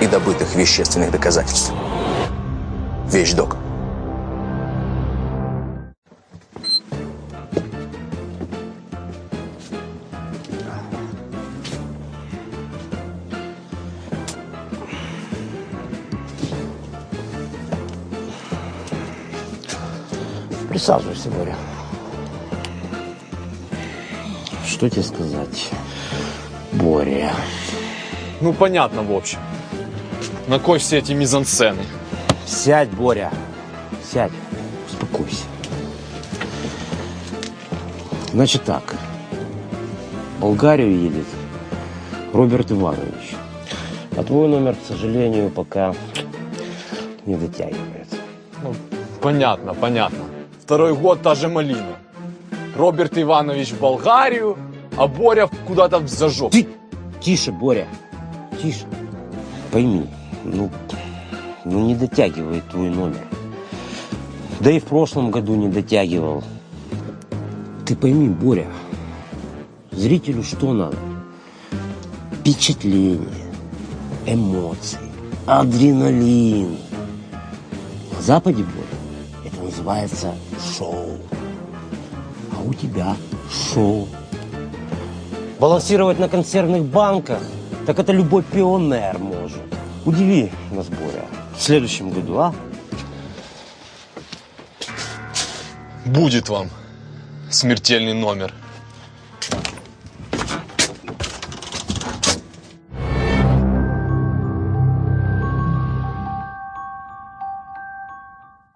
и добытых вещественных доказательств. Вещдок. Присаживайся, Боря. Что тебе сказать, Боря? Ну, понятно, в общем. На кой все эти мизансцены? Сядь, Боря. Сядь. Успокойся. Значит так. В Болгарию едет Роберт Иванович. А твой номер, к сожалению, пока не дотягивает. Ну, понятно, понятно. Второй год та же малина. Роберт Иванович в Болгарию, а Боря куда-то в зажог. Ты тише, Боря, тише. Пойми, ну, ну не дотягивает твой номер. Да и в прошлом году не дотягивал. Ты пойми, Боря, зрителю что надо? Впечатление, эмоции, адреналин. На Западе, Боря, это называется шоу. А у тебя шоу. Балансировать на консервных банках, так это любой пионер может. Удиви нас, Боря, в следующем году, а? Будет вам смертельный номер.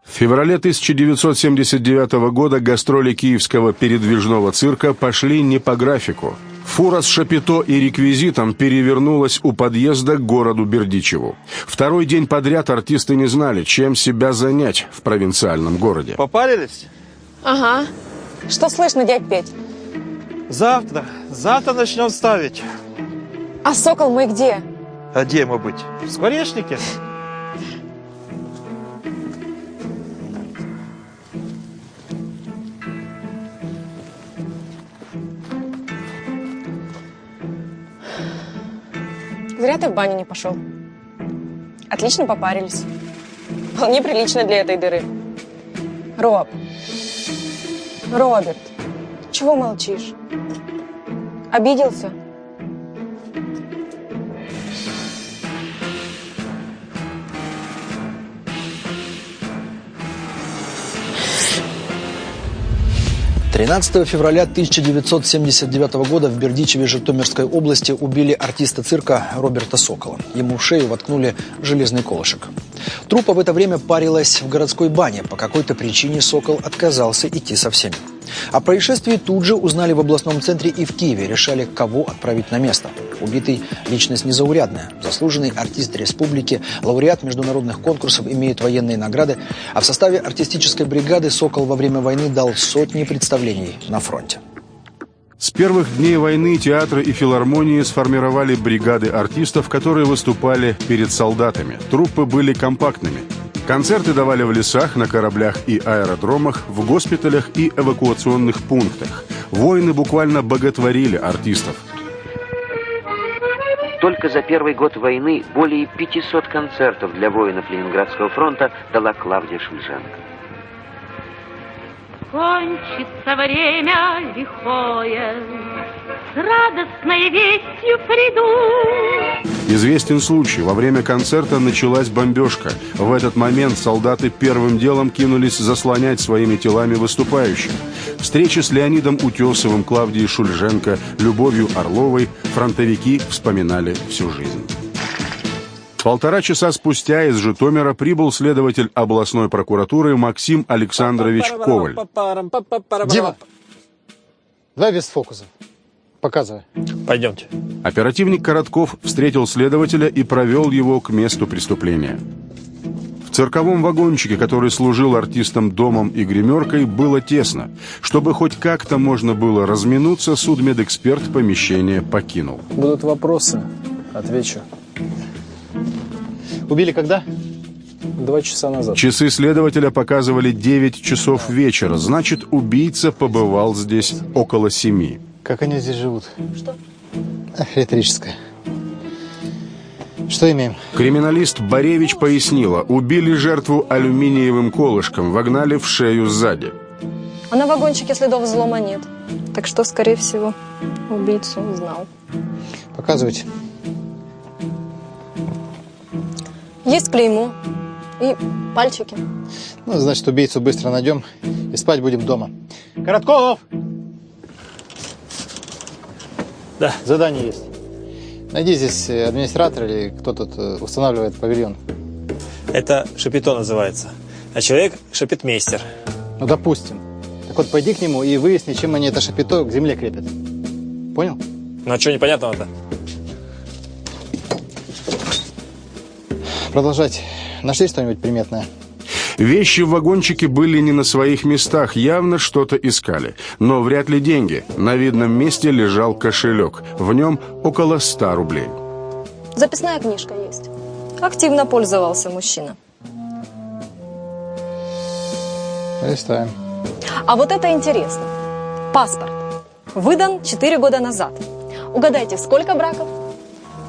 В феврале 1979 года гастроли киевского передвижного цирка пошли не по графику. Фура с шапито и реквизитом перевернулась у подъезда к городу Бердичеву. Второй день подряд артисты не знали, чем себя занять в провинциальном городе. Попарились? Ага. Что слышно, дядь Петь? Завтра. Завтра начнем ставить. А сокол мы где? А где мы быть? В скворечнике? Зря ты в баню не пошел. Отлично попарились. Вполне прилично для этой дыры. Роб. Роберт. Чего молчишь? Обиделся? Тринадцатого февраля 1979 года в Бердичеве Житомирской области убили артиста цирка Роберта Сокола. Ему в шею воткнули железный колышек. Трупа в это время парилась в городской бане. По какой-то причине Сокол отказался идти со всеми. О происшествии тут же узнали в областном центре и в Киеве. Решали, кого отправить на место. Убитый – личность незаурядная. Заслуженный артист республики, лауреат международных конкурсов, имеет военные награды. А в составе артистической бригады «Сокол» во время войны дал сотни представлений на фронте. С первых дней войны театры и филармонии сформировали бригады артистов, которые выступали перед солдатами. Труппы были компактными. Концерты давали в лесах, на кораблях и аэродромах, в госпиталях и эвакуационных пунктах. Воины буквально боготворили артистов. Только за первый год войны более 500 концертов для воинов Ленинградского фронта дала Клавдия Шульженко. Кончится время лихое, с радостной вестью приду. Известен случай. Во время концерта началась бомбежка. В этот момент солдаты первым делом кинулись заслонять своими телами выступающих. Встречи с Леонидом Утесовым, Клавдией Шульженко, Любовью Орловой фронтовики вспоминали всю жизнь. Полтора часа спустя из Житомира прибыл следователь областной прокуратуры Максим Александрович Коваль. Дима, давай без фокусов. Показывай. Пойдемте. Оперативник Коротков встретил следователя и провел его к месту преступления. В цирковом вагончике, который служил артистам домом и гримеркой, было тесно. Чтобы хоть как-то можно было разминуться, судмедэксперт помещение покинул. Будут вопросы, отвечу. Убили когда? Два часа назад. Часы следователя показывали 9 часов вечера. Значит, убийца побывал здесь около семи. Как они здесь живут? Что? Риторическое. Что имеем? Криминалист Боревич пояснила, убили жертву алюминиевым колышком, вогнали в шею сзади. А на вагончике следов взлома нет. Так что, скорее всего, убийцу знал. Показывайте. Есть клеймо и пальчики. Ну, значит, убийцу быстро найдем и спать будем дома. Коротков! Да. Задание есть. Найди здесь э, администратор или кто тут э, устанавливает павильон. Это шапито называется. А человек шапитмейстер. Ну, допустим. Так вот, пойди к нему и выясни, чем они это шапито к земле крепят. Понял? Ну а что непонятного-то? Продолжать. Нашли что-нибудь приметное? Вещи в вагончике были не на своих местах, явно что-то искали. Но вряд ли деньги. На видном месте лежал кошелек. В нем около ста рублей. Записная книжка есть. Активно пользовался мужчина. Листаем. А вот это интересно. Паспорт. Выдан 4 года назад. Угадайте, сколько браков?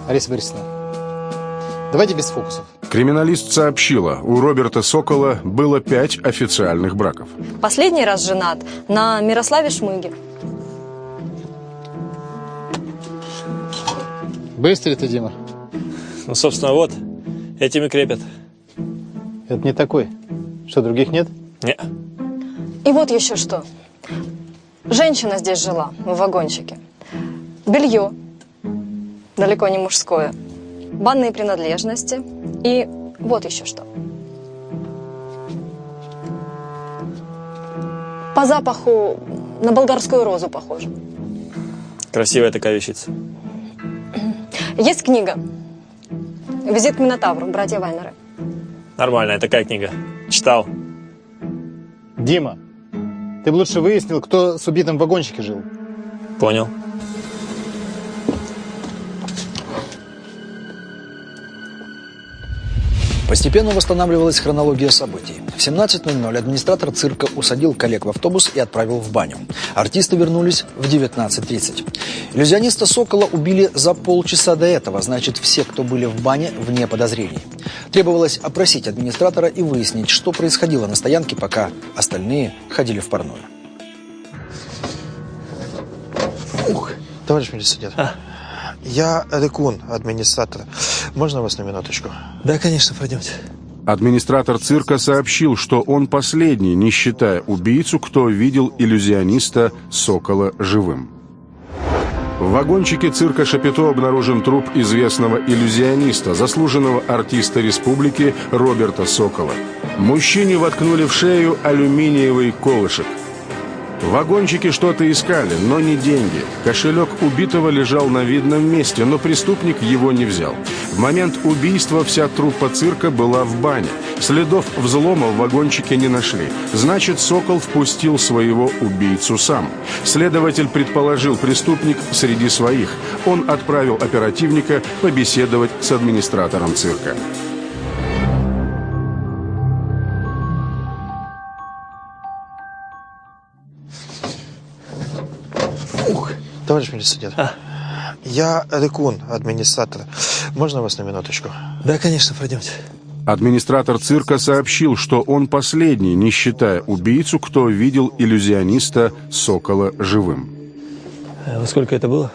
Ариса Борисовна, давайте без фокусов. Криминалист сообщила, у Роберта Сокола было пять официальных браков. Последний раз женат на Мирославе Шмыге. Быстрый ты, Дима. Ну, собственно, вот. Этими крепят. Это не такой. Что, других нет? Не. И вот еще что. Женщина здесь жила, в вагончике. Белье. Далеко не мужское. Банные принадлежности. И вот еще что. По запаху на болгарскую розу похоже. Красивая такая вещица. Есть книга. Визит к Минотавру, братья Вайнеры. Нормальная такая книга. Читал. Дима, ты бы лучше выяснил, кто с убитым в вагончике жил. Понял. Постепенно восстанавливалась хронология событий. В 17.00 администратор цирка усадил коллег в автобус и отправил в баню. Артисты вернулись в 19.30. Иллюзиониста Сокола убили за полчаса до этого, значит, все, кто были в бане, вне подозрений. Требовалось опросить администратора и выяснить, что происходило на стоянке, пока остальные ходили в парную. Ух, товарищ милиционер. Я Рекун, администратор. Можно вас на минуточку? Да, конечно, пройдемте. Администратор цирка сообщил, что он последний, не считая убийцу, кто видел иллюзиониста Сокола живым. В вагончике цирка Шапито обнаружен труп известного иллюзиониста, заслуженного артиста республики Роберта Сокола. Мужчине воткнули в шею алюминиевый колышек. В вагончике что-то искали, но не деньги. Кошелек убитого лежал на видном месте, но преступник его не взял. В момент убийства вся труппа цирка была в бане. Следов взлома в вагончике не нашли. Значит, Сокол впустил своего убийцу сам. Следователь предположил преступник среди своих. Он отправил оперативника побеседовать с администратором цирка. Товарищ милиционер. Я Рекун, администратор. Можно вас на минуточку? Да, конечно, пройдемте. Администратор цирка сообщил, что он последний, не считая убийцу, кто видел иллюзиониста Сокола живым. А во сколько это было?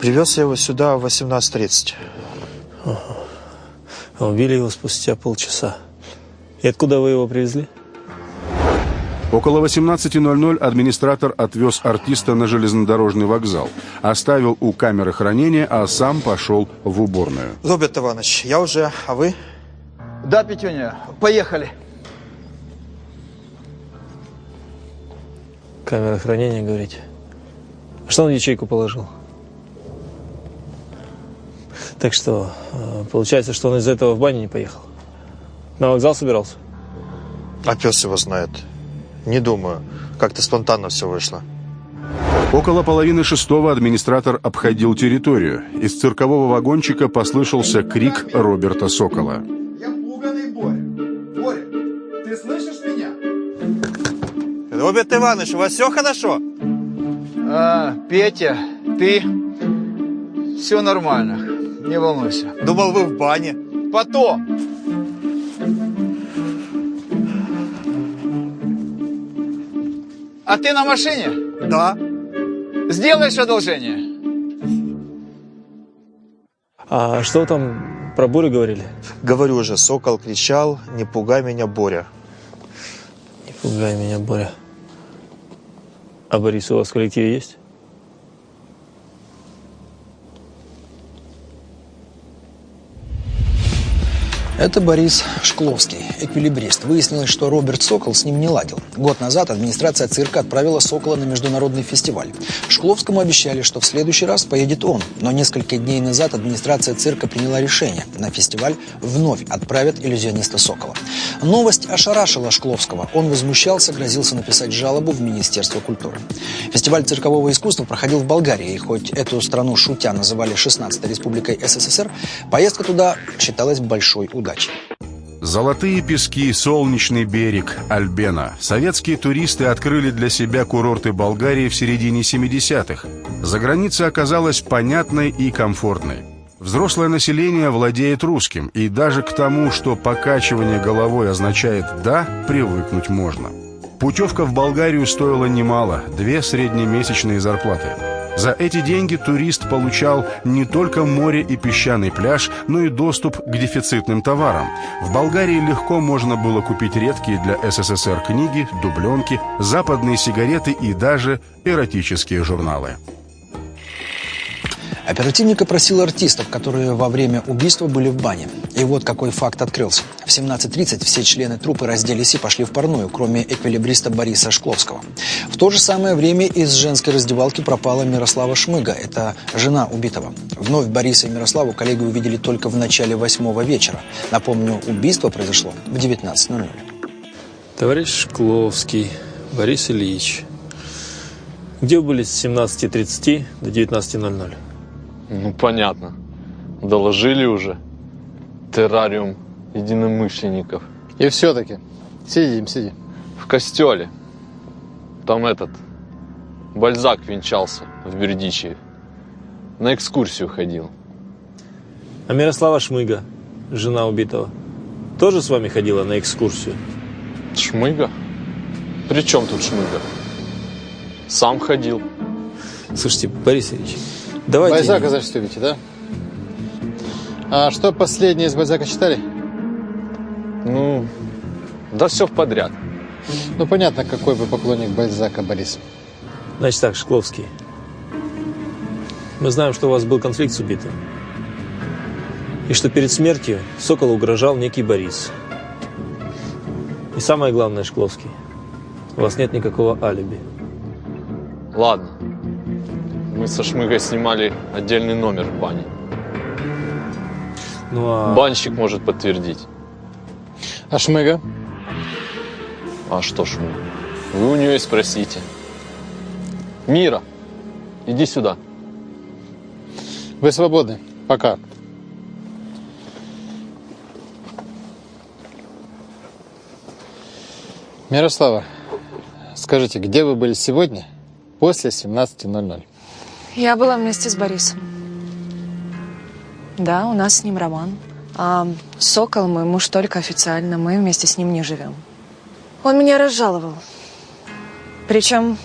Привез я его сюда в 18.30. А Убили его спустя полчаса. И откуда вы его привезли? Около 18.00 администратор отвез артиста на железнодорожный вокзал, оставил у камеры хранения, а сам пошел в уборную. Роберт Иванович, я уже, а вы? Да, Петюня, поехали. Камера хранения, говорите? Что он в ячейку положил? Так что, э, получается, что он из-за этого в баню не поехал? На вокзал собирался? А пес его знает. Не думаю. Как-то спонтанно все вышло. Около половины шестого администратор обходил территорию. Из циркового вагончика послышался крик Роберта Сокола. Я пуганый Боря. Боря, ты слышишь меня? Роберт Иванович, у вас все хорошо? А, Петя, ты... Все нормально. Не волнуйся. Думал, вы в бане. Потом. А ты на машине? Да. Сделаешь одолжение? А что там про бурю говорили? Говорю же, Сокол кричал, не пугай меня, Боря. Не пугай меня, Боря. А Борис у вас в коллективе есть? Это Борис Шкловский, эквилибрист. Выяснилось, что Роберт Сокол с ним не ладил. Год назад администрация цирка отправила Сокола на международный фестиваль. Шкловскому обещали, что в следующий раз поедет он. Но несколько дней назад администрация цирка приняла решение. На фестиваль вновь отправят иллюзиониста Сокола. Новость ошарашила Шкловского. Он возмущался, грозился написать жалобу в Министерство культуры. Фестиваль циркового искусства проходил в Болгарии. И хоть эту страну шутя называли 16-й республикой СССР, поездка туда считалась большой удачей. Золотые пески, солнечный берег, Альбена. Советские туристы открыли для себя курорты Болгарии в середине 70-х. За границей оказалась понятной и комфортной. Взрослое население владеет русским, и даже к тому, что покачивание головой означает «да», привыкнуть можно. Путевка в Болгарию стоила немало – две среднемесячные зарплаты. За эти деньги турист получал не только море и песчаный пляж, но и доступ к дефицитным товарам. В Болгарии легко можно было купить редкие для СССР книги, дубленки, западные сигареты и даже эротические журналы. Оперативник опросил артистов, которые во время убийства были в бане. И вот какой факт открылся. В 17.30 все члены труппы разделись и пошли в парную, кроме эквилибриста Бориса Шкловского. В то же самое время из женской раздевалки пропала Мирослава Шмыга. Это жена убитого. Вновь Бориса и Мирославу коллеги увидели только в начале восьмого вечера. Напомню, убийство произошло в 19.00. Товарищ Шкловский, Борис Ильич. Где вы были с 17.30 до 19.00? Ну, понятно. Доложили уже. Террариум единомышленников. И все-таки. Сидим, сидим. В костеле. Там этот... Бальзак венчался в Бердичеве. На экскурсию ходил. А Мирослава Шмыга, жена убитого, тоже с вами ходила на экскурсию? Шмыга? При чем тут Шмыга? Сам ходил. Слушайте, Борис Ильич, давайте... Бальзака значит любите, да? А что последнее из Бальзака читали? Ну, да все в подряд. Ну, понятно, какой вы поклонник Бальзака, Борис. Значит так, Шкловский. Мы знаем, что у вас был конфликт с убитым. И что перед смертью Соколу угрожал некий Борис. И самое главное, Шкловский, у вас нет никакого алиби. Ладно. Мы со Шмыгой снимали отдельный номер в бане. Ну а... Банщик может подтвердить. А Шмыга? А что Шмыга? Вы у нее и спросите. Мира, иди сюда. Вы свободны. Пока. Мирослава, скажите, где вы были сегодня после 17.00? Я была вместе с Борисом. Да, у нас с ним роман. А Сокол мой муж только официально, мы вместе с ним не живем. Он меня разжаловал. Причем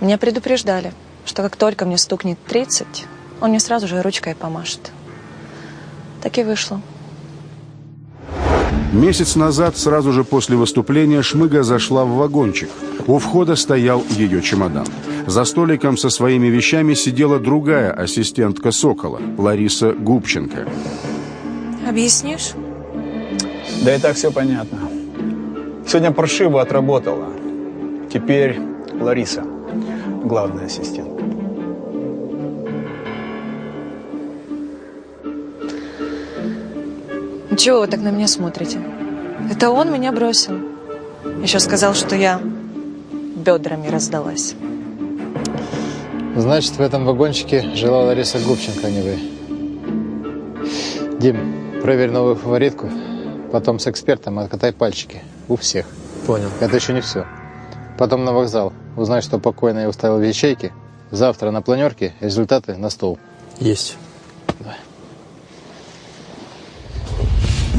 меня предупреждали, что как только мне стукнет 30, он мне сразу же ручкой помашет. Так и вышло. Месяц назад, сразу же после выступления, Шмыга зашла в вагончик. У входа стоял ее чемодан. За столиком со своими вещами сидела другая ассистентка Сокола, Лариса Губченко. Объяснишь? Да и так все понятно. Сегодня паршиво отработала. Теперь Лариса. главный ассистент. Чего вы так на меня смотрите? Это он меня бросил. Еще сказал, что я бедрами раздалась. Значит, в этом вагончике жила Лариса Губченко, а не вы. Дим, проверь новую фаворитку. Потом с экспертом откатай пальчики. У всех. Понял. Это еще не все. Потом на вокзал. Узнай, что покойная уставил в ячейке. Завтра на планерке результаты на стол. Есть.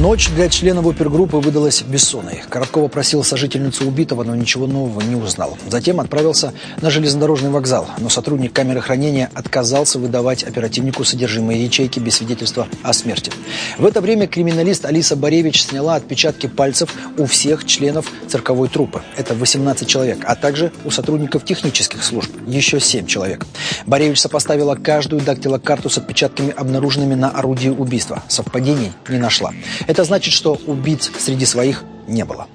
Ночь для членов опергруппы выдалась бессонной. Короткова просил сожительницу убитого, но ничего нового не узнал. Затем отправился на железнодорожный вокзал, но сотрудник камеры хранения отказался выдавать оперативнику содержимое ячейки без свидетельства о смерти. В это время криминалист Алиса Боревич сняла отпечатки пальцев у всех членов цирковой труппы. Это 18 человек, а также у сотрудников технических служб. Еще 7 человек. Боревич сопоставила каждую дактилокарту с отпечатками, обнаруженными на орудии убийства. Совпадений не нашла. Это значит, что убийц среди своих не было.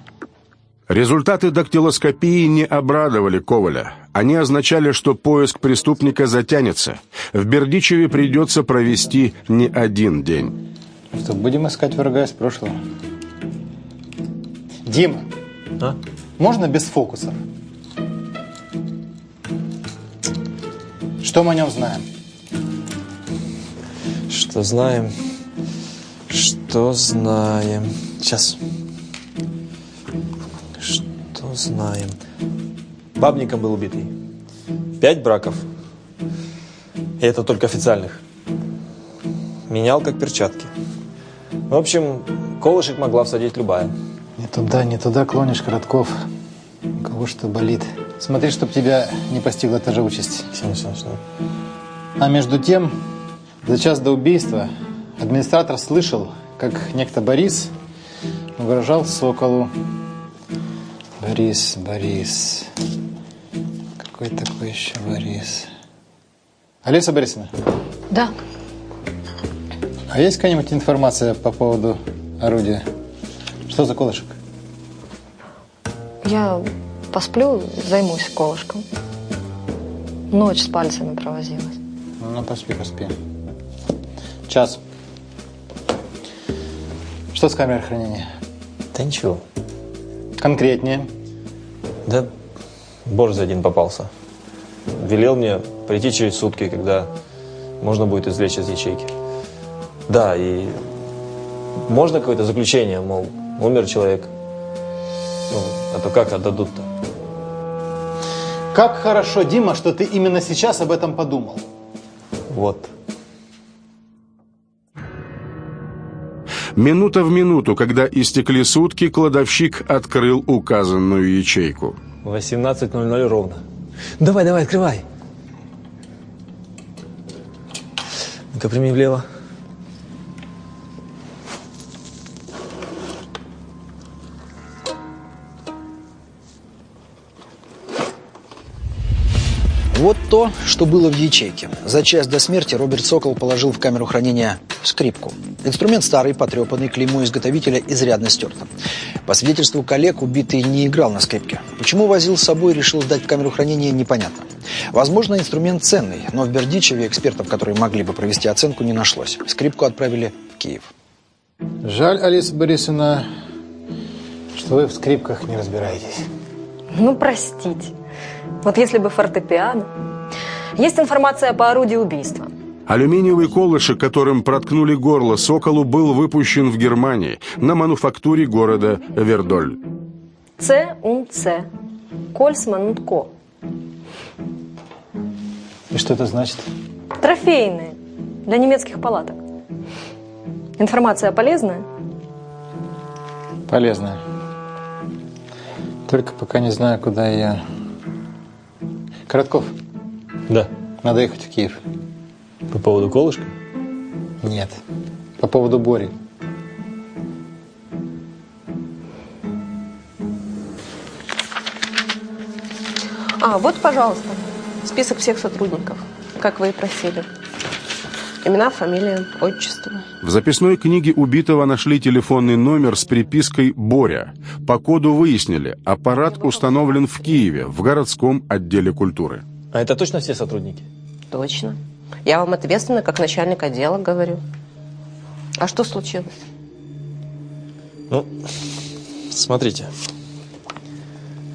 Результаты дактилоскопии не обрадовали Коваля. Они означали, что поиск преступника затянется. В Бердичеве придется провести не один день. Что, будем искать врага из прошлого? Дима, А? можно без фокусов? Что мы о нем знаем? Что знаем? Что знаем? Сейчас. Что знаем? Бабником был убитый. Пять браков. И это только официальных. Менял как перчатки. В общем, колышек могла всадить любая. Не туда, не туда клонишь, Коротков. У кого что болит. Смотри, чтоб тебя не постигла та же участь. Ксения Александровна, А между тем, за час до убийства администратор слышал, как некто Борис угрожал Соколу. Борис, Борис. Какой такой еще Борис? Алиса Борисовна, Да. а есть какая-нибудь информация по поводу орудия? Что за колышек? Я посплю, займусь колышком. Ночь с пальцами провозилась. Ну, поспи, поспи. Час. Что с камерой хранения? Да ничего. Конкретнее. Да борз один попался. Велел мне прийти через сутки, когда можно будет извлечь из ячейки. Да, и можно какое-то заключение, мол, умер человек. Ну, а то как отдадут-то? Как хорошо, Дима, что ты именно сейчас об этом подумал. Вот. Минута в минуту, когда истекли сутки, кладовщик открыл указанную ячейку. 18.00 ровно. Давай, давай, открывай. Ну-ка, прими влево. Вот то, что было в ячейке. За час до смерти Роберт Сокол положил в камеру хранения скрипку. Инструмент старый, потрепанный, клеймо изготовителя изрядно стерто. По свидетельству коллег, убитый не играл на скрипке. Почему возил с собой и решил сдать в камеру хранения, непонятно. Возможно, инструмент ценный, но в Бердичеве экспертов, которые могли бы провести оценку, не нашлось. Скрипку отправили в Киев. Жаль, Алиса Борисовна, что вы в скрипках не разбираетесь. Ну, простите. Вот если бы фортепиано. Есть информация по орудию убийства. Алюминиевый колышек, которым проткнули горло соколу, был выпущен в Германии на мануфактуре города Вердоль. С ун С. Кольцман und Ко. И что это значит? Трофейные. Для немецких палаток. Информация полезная? Полезная. Только пока не знаю, куда я... Коротков, Да. надо ехать в Киев. По поводу колышка? Нет. По поводу Бори. А, вот, пожалуйста, список всех сотрудников, как вы и просили. Имена, фамилия, отчество. В записной книге убитого нашли телефонный номер с припиской «Боря». По коду выяснили, аппарат установлен в Киеве, в городском отделе культуры. А это точно все сотрудники? Точно. Я вам ответственно, как начальник отдела, говорю. А что случилось? Ну, смотрите.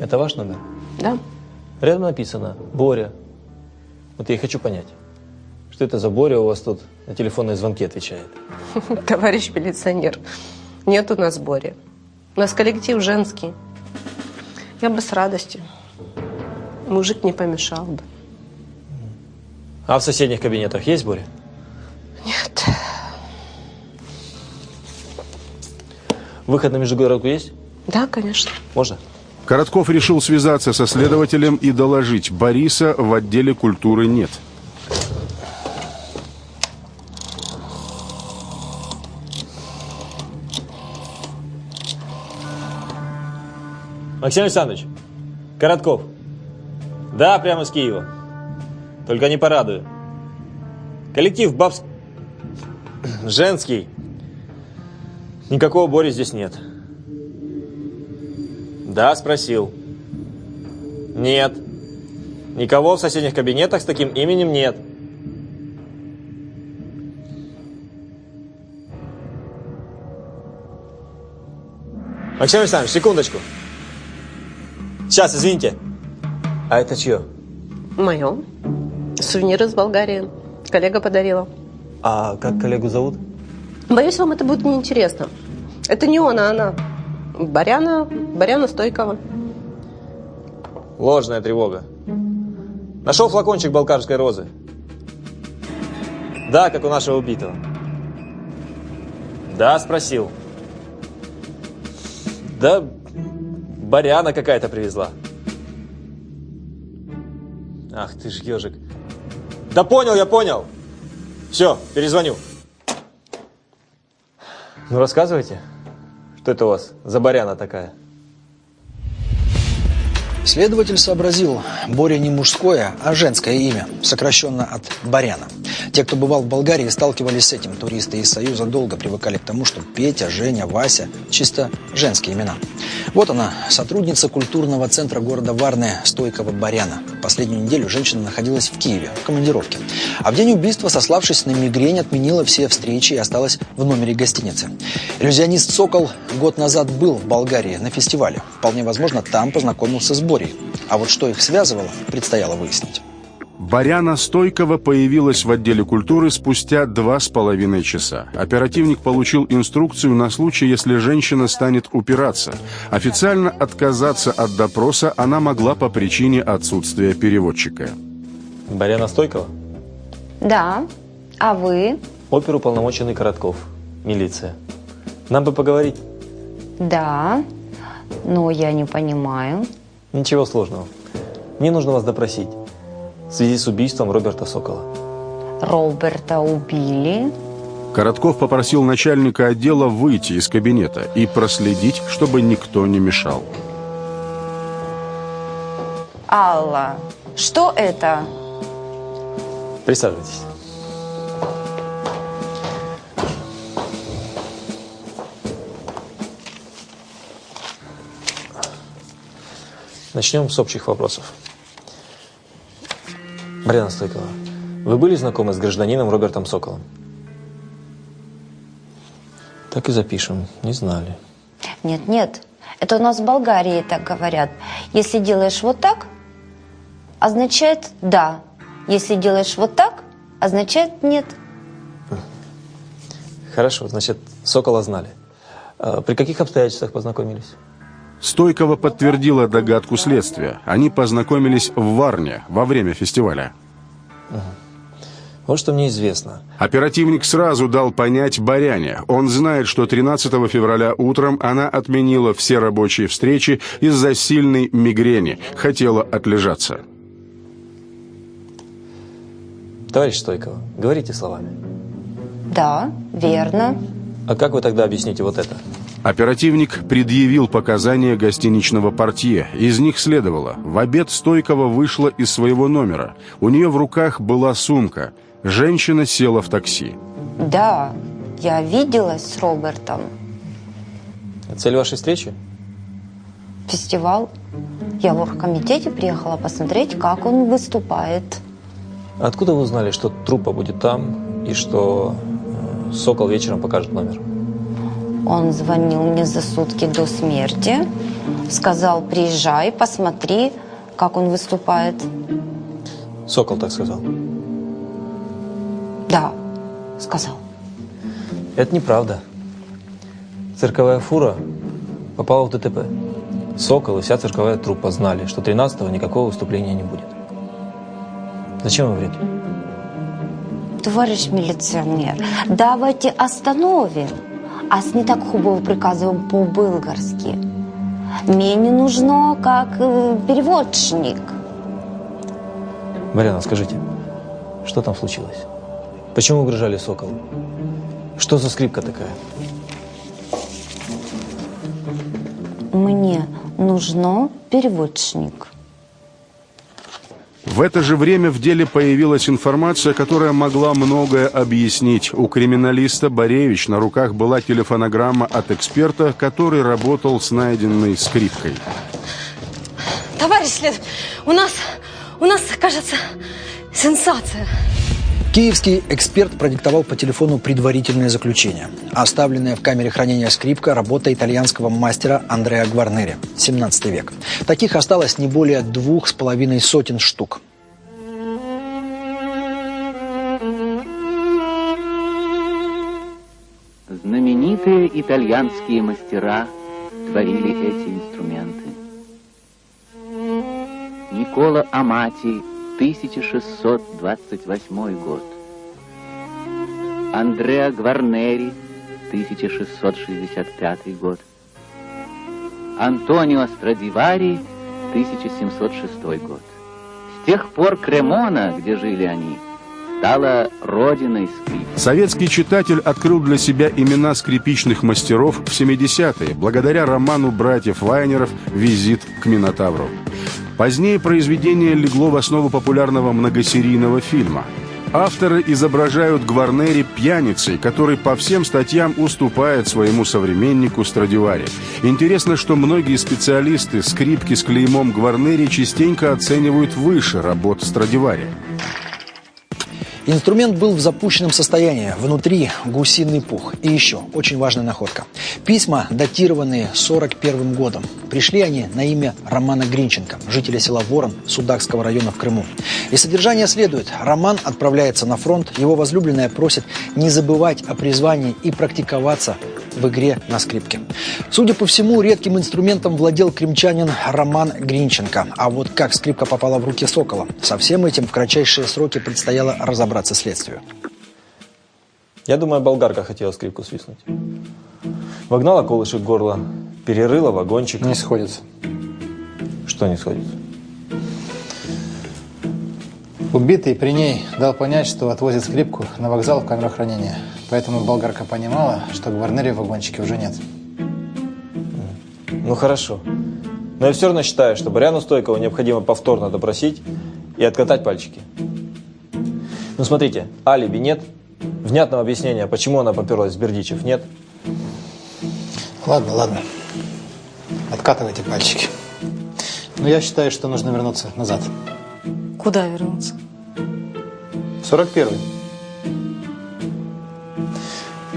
Это ваш номер? Да. Рядом написано «Боря». Вот я и хочу понять, что это за Боря у вас тут на телефонные звонки отвечает? Товарищ милиционер, нет у нас Бори. У нас коллектив женский. Я бы с радостью. Мужик не помешал бы. А в соседних кабинетах есть Боря? Нет. Выход на междугородку есть? Да, конечно. Можно? Коротков решил связаться со следователем и доложить. Бориса в отделе культуры нет. Максим Александрович, Коротков. Да, прямо с Киева. Только не порадую. Коллектив бабс... Женский. Никакого Бори здесь нет. Да, спросил. Нет. Никого в соседних кабинетах с таким именем нет. Максим Александрович, секундочку. Сейчас, извините. А это чье? Мое. Сувенир из Болгарии. Коллега подарила. А как коллегу зовут? Боюсь, вам это будет неинтересно. Это не он, а она. Баряна, Баряна Стойкова. Ложная тревога. Нашел флакончик балкарской розы. Да, как у нашего убитого. Да, спросил. Да, Баряна какая-то привезла. Ах ты ж ежик. Да понял, я понял. Все, перезвоню. Ну рассказывайте, что это у вас за Баряна такая? Следователь сообразил, Боря не мужское, а женское имя, сокращенно от Баряна. Те, кто бывал в Болгарии, сталкивались с этим. Туристы из Союза долго привыкали к тому, что Петя, Женя, Вася – чисто женские имена. Вот она, сотрудница культурного центра города Варны Стойкова Баряна. Последнюю неделю женщина находилась в Киеве, в командировке. А в день убийства, сославшись на мигрень, отменила все встречи и осталась в номере гостиницы. Иллюзионист Сокол год назад был в Болгарии на фестивале. Вполне возможно, там познакомился с Борей. А вот что их связывало, предстояло выяснить. Баряна Стойкова появилась в отделе культуры спустя два с половиной часа. Оперативник получил инструкцию на случай, если женщина станет упираться. Официально отказаться от допроса она могла по причине отсутствия переводчика. Баряна Стойкова? Да. А вы? Оперуполномоченный Коротков. Милиция. Нам бы поговорить. Да. Но я не понимаю. Ничего сложного. Мне нужно вас допросить в связи с убийством Роберта Сокола. Роберта убили? Коротков попросил начальника отдела выйти из кабинета и проследить, чтобы никто не мешал. Алла, что это? Присаживайтесь. Начнем с общих вопросов. Марина Стойкова, вы были знакомы с гражданином Робертом Соколом? Так и запишем. Не знали. Нет, нет. Это у нас в Болгарии так говорят. Если делаешь вот так, означает да. Если делаешь вот так, означает нет. Хорошо, значит, Сокола знали. А При каких обстоятельствах познакомились? Стойкова подтвердила догадку следствия. Они познакомились в Варне во время фестиваля. Вот что мне известно. Оперативник сразу дал понять Баряне. Он знает, что 13 февраля утром она отменила все рабочие встречи из-за сильной мигрени. Хотела отлежаться. Товарищ Стойкова, говорите словами. Да, верно. А как вы тогда объясните вот это? Оперативник предъявил показания гостиничного портье. Из них следовало. В обед Стойкова вышла из своего номера. У нее в руках была сумка. Женщина села в такси. Да, я виделась с Робертом. Цель вашей встречи? Фестиваль. Я в оргкомитете приехала посмотреть, как он выступает. Откуда вы узнали, что трупа будет там и что Сокол вечером покажет номер? Он звонил мне за сутки до смерти, сказал, приезжай, посмотри, как он выступает. Сокол так сказал. Да, сказал. Это неправда. Цирковая фура попала в ДТП. Сокол и вся цирковая труппа знали, что 13-го никакого выступления не будет. Зачем вы врете? Товарищ милиционер, давайте остановим. Ас не так хубаво приказываем по-булгарски. Мне не нужно как э, переводчик. Марьяна, скажите, что там случилось? Почему угрожали Соколу? Что за скрипка такая? Мне нужно переводчик. В это же время в деле появилась информация, которая могла многое объяснить. У криминалиста Боревич на руках была телефонограмма от эксперта, который работал с найденной скрипкой. Товарищ след, у нас, у нас, кажется, сенсация. Киевский эксперт продиктовал по телефону предварительное заключение. Оставленная в камере хранения скрипка – работа итальянского мастера Андреа Гварнери, 17 век. Таких осталось не более двух с половиной сотен штук. Знаменитые итальянские мастера творили эти инструменты. Никола Амати, 1628 год. Андреа Гварнери, 1665 год. Антонио Страдивари, 1706 год. С тех пор Кремона, где жили они, стала родиной скрипки. Советский читатель открыл для себя имена скрипичных мастеров в 70-е, благодаря роману братьев Вайнеров «Визит к Минотавру». Позднее произведение легло в основу популярного многосерийного фильма. Авторы изображают Гварнери пьяницей, который по всем статьям уступает своему современнику Страдивари. Интересно, что многие специалисты скрипки с клеймом Гварнери частенько оценивают выше работ Страдивари. Инструмент был в запущенном состоянии. Внутри гусиный пух. И еще, очень важная находка. Письма, датированные 41 годом. Пришли они на имя Романа Гринченко, жителя села Ворон Судакского района в Крыму. И содержание следует. Роман отправляется на фронт. Его возлюбленная просит не забывать о призвании и практиковаться в игре на скрипке. Судя по всему, редким инструментом владел кримчанин Роман Гринченко. А вот как скрипка попала в руки Сокола, со всем этим в кратчайшие сроки предстояло разобраться следствию. Я думаю, болгарка хотела скрипку свистнуть. Вогнала колышек в горло, перерыла вагончик. Не сходится. Что не сходится? Убитый при ней дал понять, что отвозит скрипку на вокзал в камеру хранения. Поэтому болгарка понимала, что Гварнери в вагончике уже нет. Ну хорошо. Но я все равно считаю, что Баряну Стойкову необходимо повторно допросить и откатать пальчики. Ну смотрите, алиби нет, внятного объяснения, почему она поперлась с Бердичев, нет. Ладно, ладно. Откатывайте пальчики. Но я считаю, что нужно вернуться назад. Куда вернуться? В 41-й.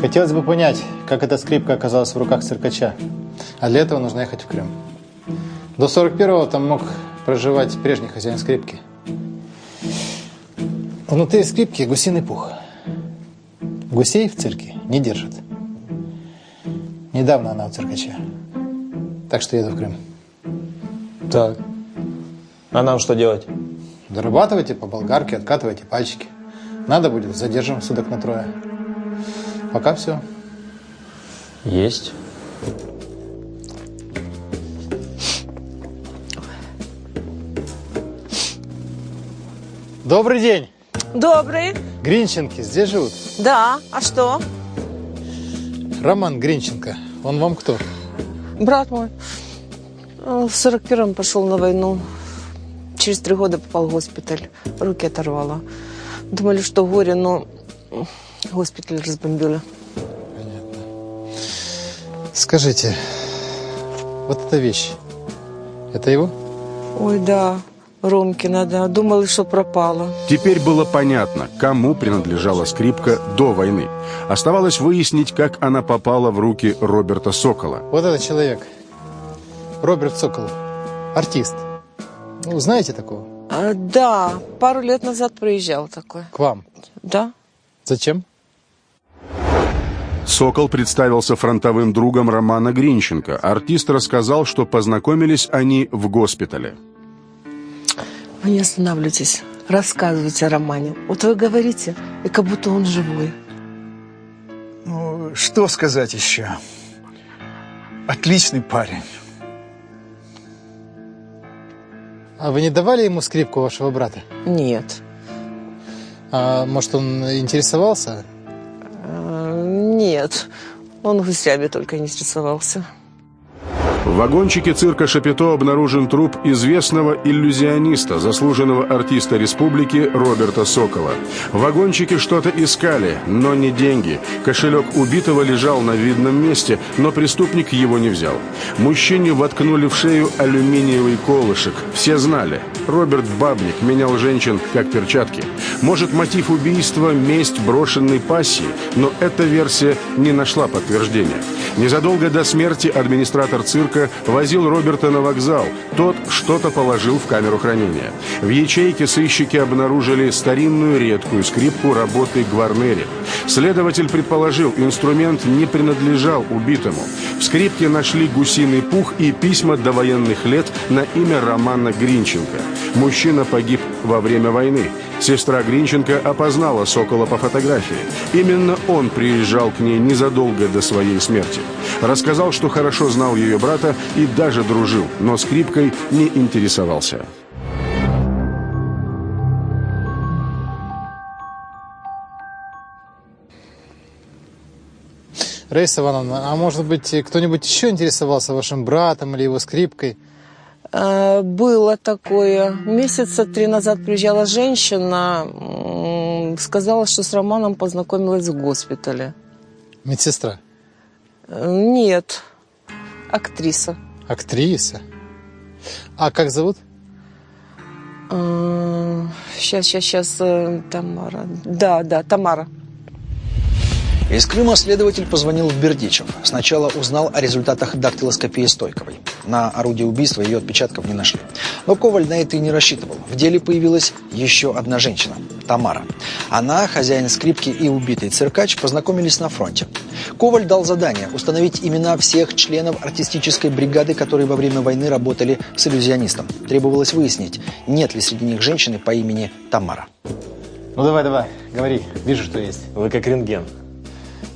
Хотелось бы понять, как эта скрипка оказалась в руках циркача. А для этого нужно ехать в Крым. До 41-го там мог проживать прежний хозяин скрипки. Внутри скрипки гусиный пух. Гусей в цирке не держат. Недавно она у циркача. Так что еду в Крым. Так. А нам что делать? Дорабатывайте по болгарке, откатывайте пальчики. Надо будет, задержим суток на трое. Пока все. Есть. Добрый день. Добрый. Гринченки здесь живут? Да. А что? Роман Гринченко. Он вам кто? Брат мой. В 41-м пошел на войну. Через три года попал в госпиталь. Руки оторвало. Думали, что горе, но госпиталь разбомбили. Скажите, вот эта вещь, это его? Ой, да, Ромкина, да. Думали, что пропала. Теперь было понятно, кому принадлежала скрипка до войны. Оставалось выяснить, как она попала в руки Роберта Сокола. Вот этот человек. Роберт Сокол. Артист. Ну, знаете такого? А, да, пару лет назад приезжал такой. К вам? Да. Зачем? Сокол представился фронтовым другом Романа Гринченко. Артист рассказал, что познакомились они в госпитале. Вы не останавливайтесь. Рассказывайте о Романе. Вот вы говорите, и как будто он живой. Ну, что сказать еще? Отличный парень. А вы не давали ему скрипку вашего брата? Нет. А может, он интересовался? А, Нет. Он гусями только интересовался. В вагончике цирка Шапито обнаружен труп известного иллюзиониста, заслуженного артиста республики Роберта Сокола. В вагончике что-то искали, но не деньги. Кошелек убитого лежал на видном месте, но преступник его не взял. Мужчине воткнули в шею алюминиевый колышек. Все знали. Роберт Бабник менял женщин как перчатки. Может, мотив убийства – месть брошенной пассии, но эта версия не нашла подтверждения. Незадолго до смерти администратор цирка возил Роберта на вокзал. Тот что-то положил в камеру хранения. В ячейке сыщики обнаружили старинную редкую скрипку работы Гварнери. Следователь предположил, инструмент не принадлежал убитому. В скрипке нашли гусиный пух и письма до военных лет на имя Романа Гринченко. Мужчина погиб во время войны. Сестра Гринченко опознала Сокола по фотографии. Именно он приезжал к ней незадолго до своей смерти. Рассказал, что хорошо знал ее брата и даже дружил, но скрипкой не интересовался. Раиса Ивановна, а может быть, кто-нибудь еще интересовался вашим братом или его скрипкой? А, Было такое. Месяца три назад приезжала женщина, сказала, что с Романом познакомилась в госпитале. Медсестра? Э, Нет, актриса. Актриса? А как зовут? Сейчас, сейчас, сейчас, Тамара. Да, да, Тамара. Из Крыма следователь позвонил в Бердичев. Сначала узнал о результатах дактилоскопии Стойковой. На орудие убийства ее отпечатков не нашли. Но Коваль на это и не рассчитывал. В деле появилась еще одна женщина – Тамара. Она, хозяин скрипки и убитый циркач познакомились на фронте. Коваль дал задание установить имена всех членов артистической бригады, которые во время войны работали с иллюзионистом. Требовалось выяснить, нет ли среди них женщины по имени Тамара. Ну давай, давай, говори. Вижу, что есть. Вы как рентген.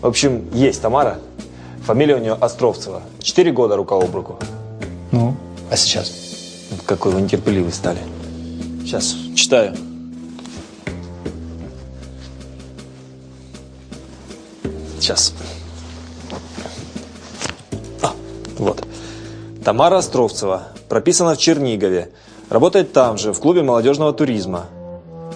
В общем, есть Тамара. Фамилия у нее Островцева. Четыре года рука об руку. Ну, а сейчас? Какой вы нетерпеливый стали. Сейчас, читаю. Сейчас. А, вот. Тамара Островцева. Прописана в Чернигове. Работает там же, в клубе молодежного туризма.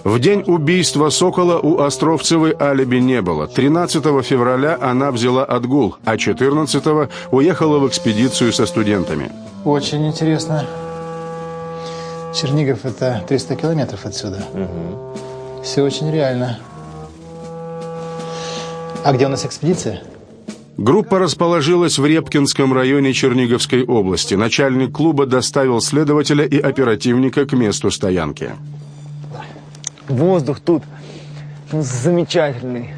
В день убийства Сокола у Островцевой алиби не было. 13 февраля она взяла отгул, а 14 уехала в экспедицию со студентами. Очень интересно. Чернигов – это 300 километров отсюда. Все очень реально. А где у нас экспедиция? Группа расположилась в Репкинском районе Черниговской области. Начальник клуба доставил следователя и оперативника к месту стоянки. Воздух тут замечательный.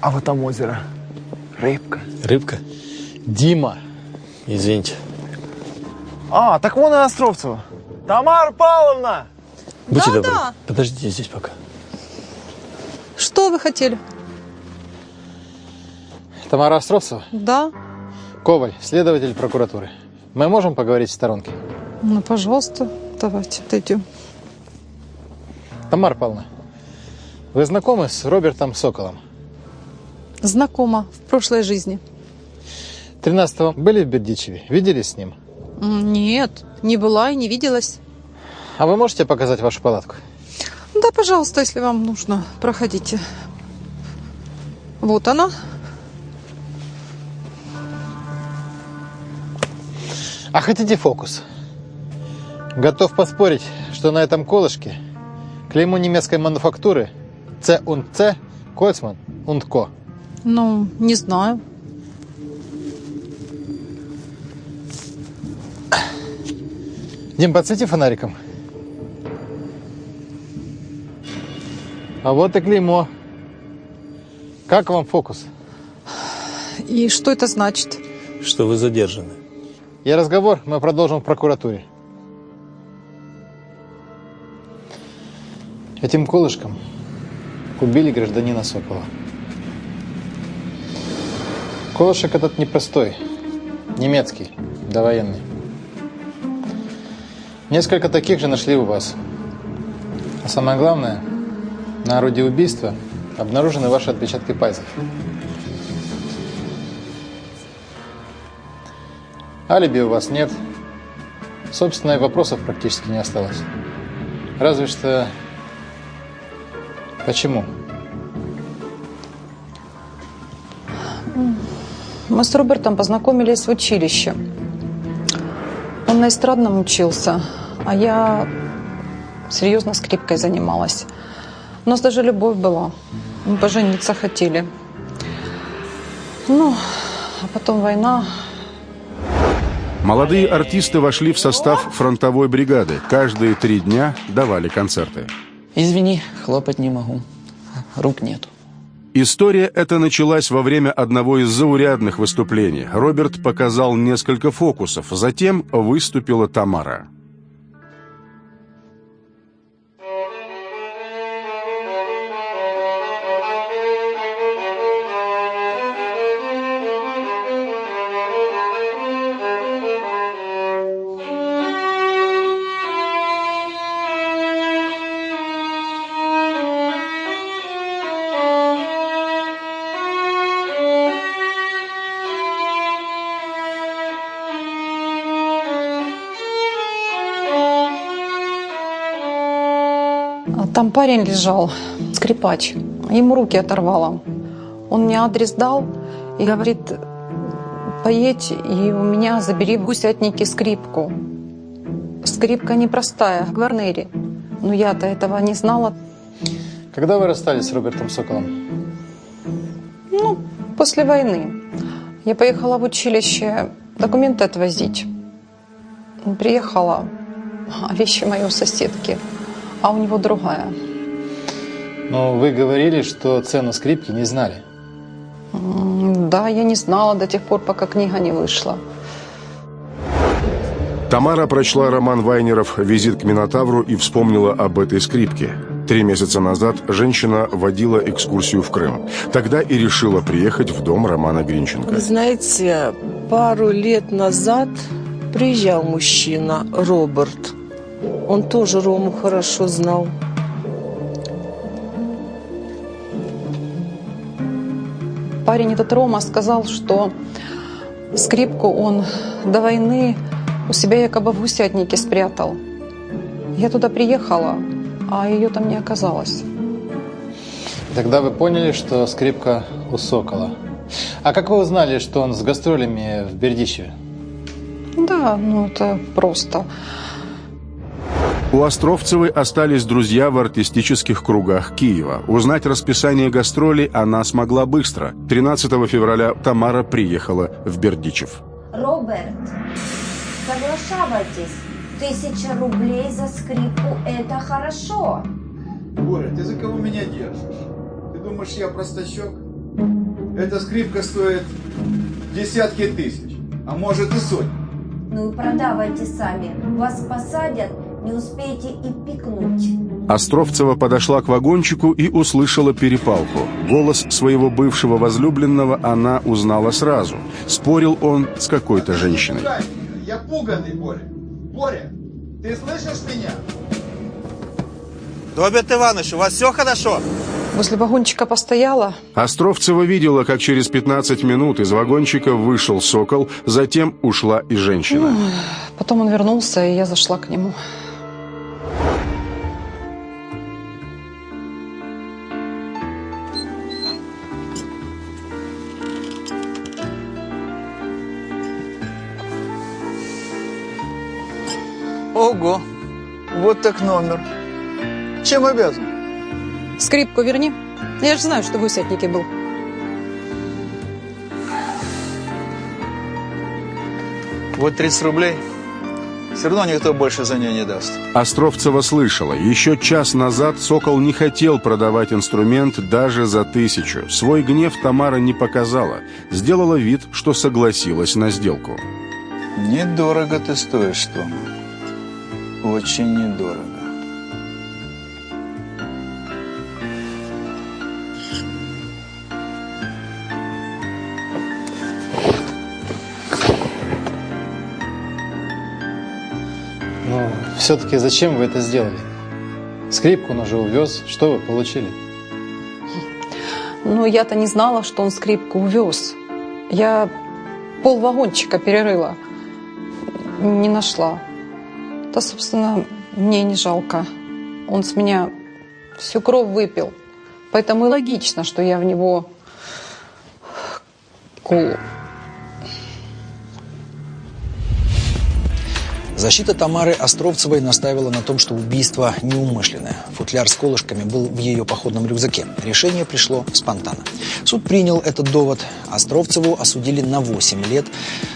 А вот там озеро. Рыбка. Рыбка? Дима. Извините. А, так вон и Островцева. Тамара Павловна! Будьте Да, добры. да. Подождите здесь пока. Что вы хотели? Тамара Островцева? Да. Коваль, следователь прокуратуры. Мы можем поговорить в сторонке? Ну, пожалуйста, давайте отойдем. Тамара Павловна, вы знакомы с Робертом Соколом? Знакома в прошлой жизни. 13-го были в Бердичеве? Виделись с ним? Нет, не была и не виделась. А вы можете показать вашу палатку? Да, пожалуйста, если вам нужно, проходите. Вот она. А хотите фокус? Готов поспорить, что на этом колышке клеймо немецкой мануфактуры C und C, Кольцман und Co. Ну, не знаю. Дим, подсвети фонариком. А вот и клеймо. Как вам фокус? И что это значит? Что вы задержаны. И разговор мы продолжим в прокуратуре. Этим колышком убили гражданина Сокола. Колышек этот непростой, немецкий, довоенный. Несколько таких же нашли у вас. А самое главное, на орудии убийства обнаружены ваши отпечатки пальцев. Алиби у вас нет. Собственно, и вопросов практически не осталось. Разве что... Почему? Мы с Робертом познакомились в училище. Он на эстрадном учился, а я серьезно скрипкой занималась. У нас даже любовь была. Мы пожениться хотели. Ну, а потом война. Молодые артисты вошли в состав фронтовой бригады. Каждые три дня давали концерты. Извини, хлопать не могу. Рук нету. История эта началась во время одного из заурядных выступлений. Роберт показал несколько фокусов, затем выступила Тамара. Парень лежал, скрипач. Ему руки оторвало. Он мне адрес дал и говорит, поедь и у меня забери в гусятнике скрипку. Скрипка непростая, гварнери. Но я-то этого не знала. Когда вы расстались с Робертом Соколом? Ну, после войны. Я поехала в училище документы отвозить. Приехала, а вещи мои у соседки, а у него другая. Но вы говорили, что цену скрипки не знали. Да, я не знала до тех пор, пока книга не вышла. Тамара прочла роман Вайнеров «Визит к Минотавру» и вспомнила об этой скрипке. Три месяца назад женщина водила экскурсию в Крым. Тогда и решила приехать в дом Романа Гринченко. Вы знаете, пару лет назад приезжал мужчина, Роберт. Он тоже Рому хорошо знал. Парень этот Рома сказал, что скрипку он до войны у себя якобы в гусятнике спрятал. Я туда приехала, а ее там не оказалось. Тогда вы поняли, что скрипка у Сокола. А как вы узнали, что он с гастролями в Бердичеве? Да, ну это просто. У Островцевой остались друзья в артистических кругах Киева. Узнать расписание гастролей она смогла быстро. 13 февраля Тамара приехала в Бердичев. Роберт, соглашайтесь. Тысяча рублей за скрипку – это хорошо. Боря, ты за кого меня держишь? Ты думаешь, я простачок? Эта скрипка стоит десятки тысяч, а может и сотни. Ну и продавайте сами. Вас посадят, не успеете и пикнуть. Островцева подошла к вагончику и услышала перепалку. Голос своего бывшего возлюбленного она узнала сразу. Спорил он с какой-то женщиной. Я пуганный, Боря. Боря, ты слышишь меня? Роберт Иванович, у вас все хорошо? Возле вагончика постояла. Островцева видела, как через 15 минут из вагончика вышел сокол, затем ушла и женщина. Ой, Потом он вернулся, и я зашла к нему. Ого, вот так номер. Чем обязан? Скрипку верни. Я же знаю, что в Гусятнике был. Вот 30 рублей. Все равно никто больше за нее не даст. Островцева слышала. Еще час назад Сокол не хотел продавать инструмент даже за тысячу. Свой гнев Тамара не показала. Сделала вид, что согласилась на сделку. Недорого ты стоишь, Том. Очень недорого. Но все-таки зачем вы это сделали? Скрипку он уже увез. Что вы получили? Но я-то не знала, что он скрипку увез. Я пол вагончика перерыла. Не нашла. Да, собственно, мне не жалко. Он с меня всю кровь выпил. Поэтому и логично, что я в него колу. Защита Тамары Островцевой настаивала на том, что убийство неумышленное. Футляр с колышками был в ее походном рюкзаке. Решение пришло спонтанно. Суд принял этот довод. Островцеву осудили на 8 лет.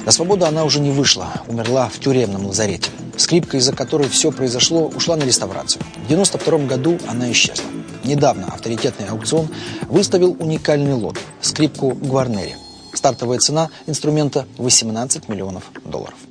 До свободы она уже не вышла. Умерла в тюремном лазарете. Скрипка, из-за которой все произошло, ушла на реставрацию. В 92 году она исчезла. Недавно авторитетный аукцион выставил уникальный лот – скрипку Гварнери. Стартовая цена инструмента – 18 миллионов долларов.